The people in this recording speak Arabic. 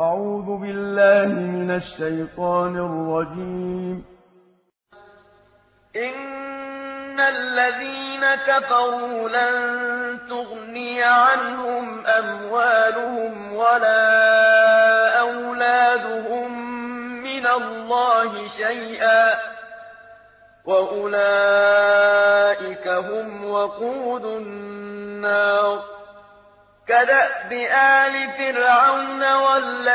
أعوذ بالله من الشيطان الرجيم. إن الذين كفروا لن تغني عنهم أموالهم ولا أولادهم من الله شيئا وأولئك هم وقود النار. كدأب آل فرعون